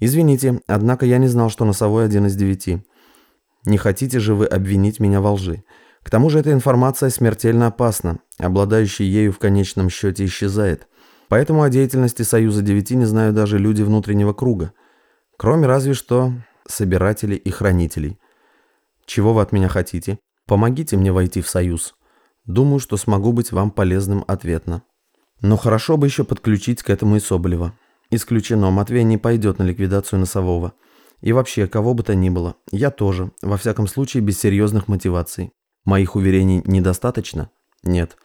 Извините, однако я не знал, что носовой один из девяти. Не хотите же вы обвинить меня во лжи? К тому же эта информация смертельно опасна, обладающий ею в конечном счете исчезает. Поэтому о деятельности Союза Девяти не знают даже люди внутреннего круга. Кроме разве что собирателей и хранителей. Чего вы от меня хотите? Помогите мне войти в Союз. Думаю, что смогу быть вам полезным ответно. Но хорошо бы еще подключить к этому и Соболева. Исключено, Матвей не пойдет на ликвидацию носового. И вообще, кого бы то ни было. Я тоже, во всяком случае, без серьезных мотиваций. Моих уверений недостаточно? Нет.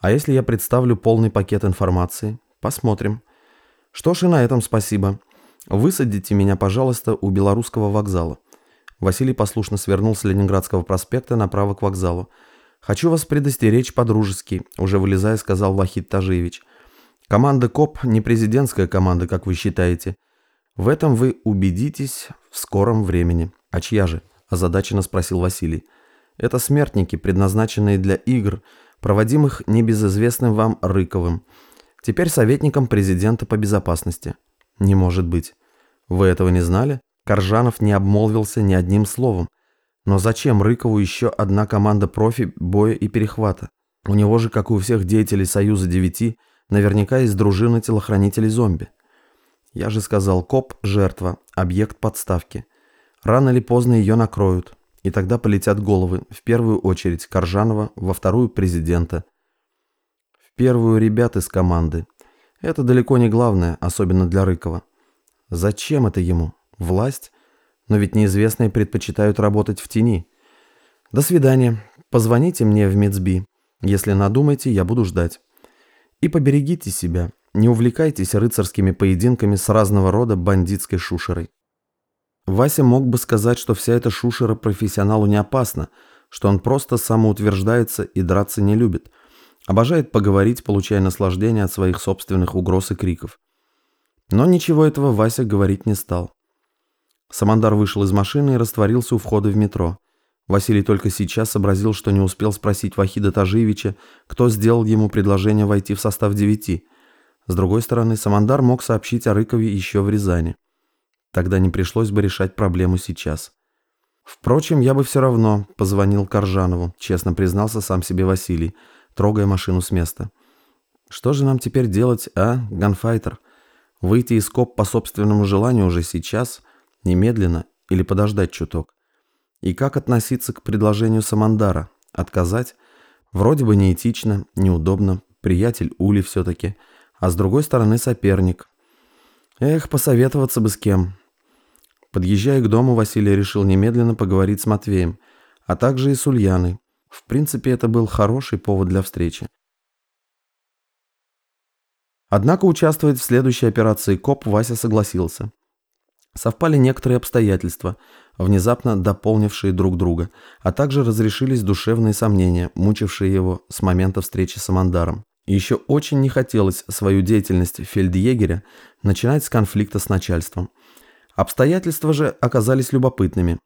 А если я представлю полный пакет информации? Посмотрим. Что ж и на этом спасибо. Высадите меня, пожалуйста, у Белорусского вокзала. Василий послушно свернул с Ленинградского проспекта направо к вокзалу. «Хочу вас предостеречь по-дружески», – уже вылезая, сказал Вахид Тажиевич. Команда КОП не президентская команда, как вы считаете. В этом вы убедитесь в скором времени. А чья же? Озадаченно спросил Василий. Это смертники, предназначенные для игр, проводимых небезызвестным вам Рыковым. Теперь советником президента по безопасности. Не может быть. Вы этого не знали? Коржанов не обмолвился ни одним словом. Но зачем Рыкову еще одна команда профи боя и перехвата? У него же, как и у всех деятелей Союза Девяти, Наверняка из дружины телохранителей зомби. Я же сказал, коп – жертва, объект подставки. Рано или поздно ее накроют, и тогда полетят головы, в первую очередь Коржанова, во вторую – президента. В первую – ребят из команды. Это далеко не главное, особенно для Рыкова. Зачем это ему? Власть? Но ведь неизвестные предпочитают работать в тени. До свидания. Позвоните мне в МИЦБИ. Если надумаете, я буду ждать. И поберегите себя, не увлекайтесь рыцарскими поединками с разного рода бандитской шушерой. Вася мог бы сказать, что вся эта шушера профессионалу не опасна, что он просто самоутверждается и драться не любит, обожает поговорить, получая наслаждение от своих собственных угроз и криков. Но ничего этого Вася говорить не стал. Самандар вышел из машины и растворился у входа в метро. Василий только сейчас сообразил, что не успел спросить Вахида Тажиевича, кто сделал ему предложение войти в состав девяти. С другой стороны, Самандар мог сообщить о Рыкове еще в Рязани. Тогда не пришлось бы решать проблему сейчас. Впрочем, я бы все равно позвонил Коржанову, честно признался сам себе Василий, трогая машину с места. Что же нам теперь делать, а, ганфайтер? Выйти из коп по собственному желанию уже сейчас, немедленно или подождать чуток? И как относиться к предложению Самандара? Отказать? Вроде бы неэтично, неудобно, приятель Ули все-таки, а с другой стороны соперник. Эх, посоветоваться бы с кем. Подъезжая к дому, Василий решил немедленно поговорить с Матвеем, а также и с Ульяной. В принципе, это был хороший повод для встречи. Однако участвовать в следующей операции КОП Вася согласился. Совпали некоторые обстоятельства, внезапно дополнившие друг друга, а также разрешились душевные сомнения, мучившие его с момента встречи с Амандаром. Еще очень не хотелось свою деятельность фельдъегеря начинать с конфликта с начальством. Обстоятельства же оказались любопытными.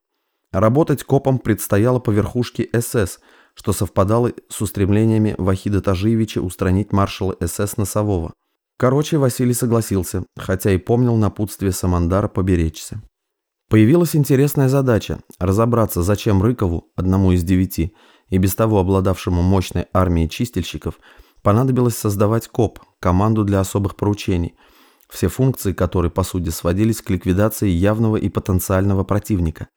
Работать копом предстояло по верхушке СС, что совпадало с устремлениями Вахида Тажиевича устранить маршала СС Носового. Короче, Василий согласился, хотя и помнил напутствие Самандара поберечься. Появилась интересная задача – разобраться, зачем Рыкову, одному из девяти, и без того обладавшему мощной армией чистильщиков, понадобилось создавать КОП – команду для особых поручений, все функции которой, по сути, сводились к ликвидации явного и потенциального противника.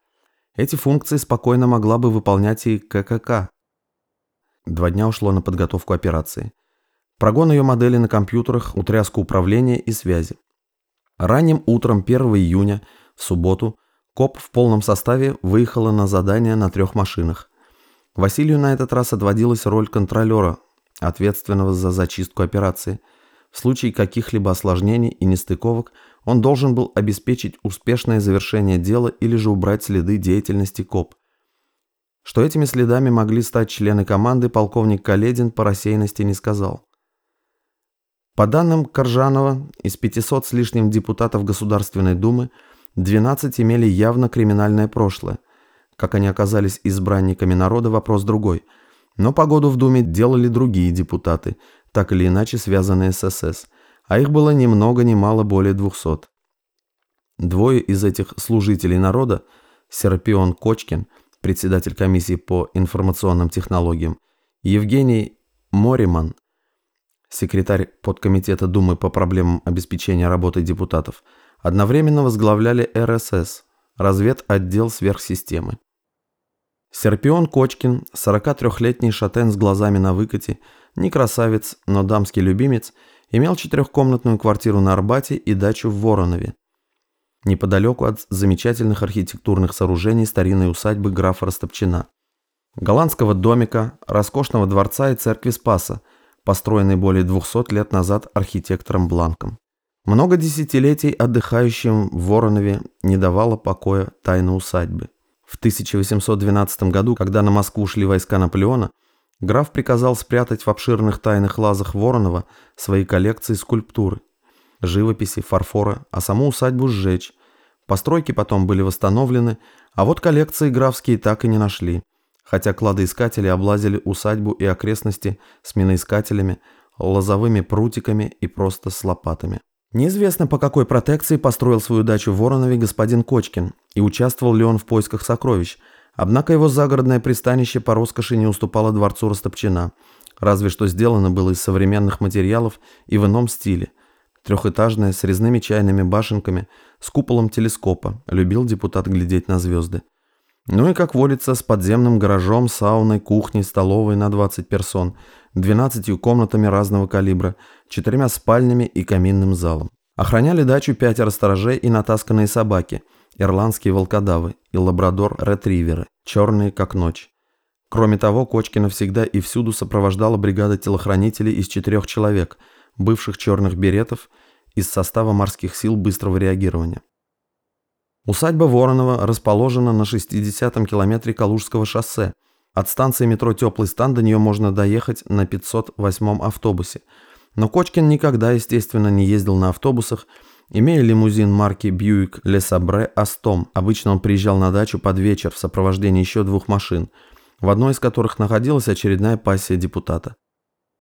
Эти функции спокойно могла бы выполнять и ККК. Два дня ушло на подготовку операции – Прогон ее модели на компьютерах, утряску управления и связи. Ранним утром 1 июня, в субботу, КОП в полном составе выехала на задание на трех машинах. Василию на этот раз отводилась роль контролера, ответственного за зачистку операции. В случае каких-либо осложнений и нестыковок он должен был обеспечить успешное завершение дела или же убрать следы деятельности КОП. Что этими следами могли стать члены команды, полковник Каледин по рассеянности не сказал. По данным Коржанова, из 500 с лишним депутатов Государственной Думы 12 имели явно криминальное прошлое. Как они оказались избранниками народа, вопрос другой. Но погоду в Думе делали другие депутаты, так или иначе связанные с СС, а их было ни много ни мало более 200. Двое из этих служителей народа, Серапион Кочкин, председатель комиссии по информационным технологиям, Евгений Мориман, секретарь подкомитета Думы по проблемам обеспечения работы депутатов, одновременно возглавляли РСС, разведотдел сверхсистемы. Серпион Кочкин, 43-летний шатен с глазами на выкате, не красавец, но дамский любимец, имел четырехкомнатную квартиру на Арбате и дачу в Воронове, неподалеку от замечательных архитектурных сооружений старинной усадьбы графа Растопчина, голландского домика, роскошного дворца и церкви Спаса, построенной более 200 лет назад архитектором Бланком. Много десятилетий отдыхающим в Воронове не давало покоя тайна усадьбы. В 1812 году, когда на Москву шли войска Наполеона, граф приказал спрятать в обширных тайных лазах Воронова свои коллекции скульптуры, живописи, фарфора, а саму усадьбу сжечь. Постройки потом были восстановлены, а вот коллекции графские так и не нашли, хотя кладоискатели облазили усадьбу и окрестности с миноискателями, лозовыми прутиками и просто с лопатами. Неизвестно, по какой протекции построил свою дачу в Воронове господин Кочкин и участвовал ли он в поисках сокровищ, однако его загородное пристанище по роскоши не уступало дворцу Растопчина, разве что сделано было из современных материалов и в ином стиле. Трехэтажное, с резными чайными башенками, с куполом телескопа, любил депутат глядеть на звезды. Ну и, как водится, с подземным гаражом, сауной, кухней, столовой на 20 персон, 12 комнатами разного калибра, четырьмя спальнями и каминным залом. Охраняли дачу пятеро сторожей и натасканные собаки, ирландские волкодавы и лабрадор-ретриверы, черные как ночь. Кроме того, Кочкина всегда и всюду сопровождала бригада телохранителей из четырех человек, бывших черных беретов, из состава морских сил быстрого реагирования. Усадьба Воронова расположена на 60-м километре Калужского шоссе. От станции метро «Теплый стан» до нее можно доехать на 508-м автобусе. Но Кочкин никогда, естественно, не ездил на автобусах, имея лимузин марки Le Sabre Aston. Обычно он приезжал на дачу под вечер в сопровождении еще двух машин, в одной из которых находилась очередная пассия депутата.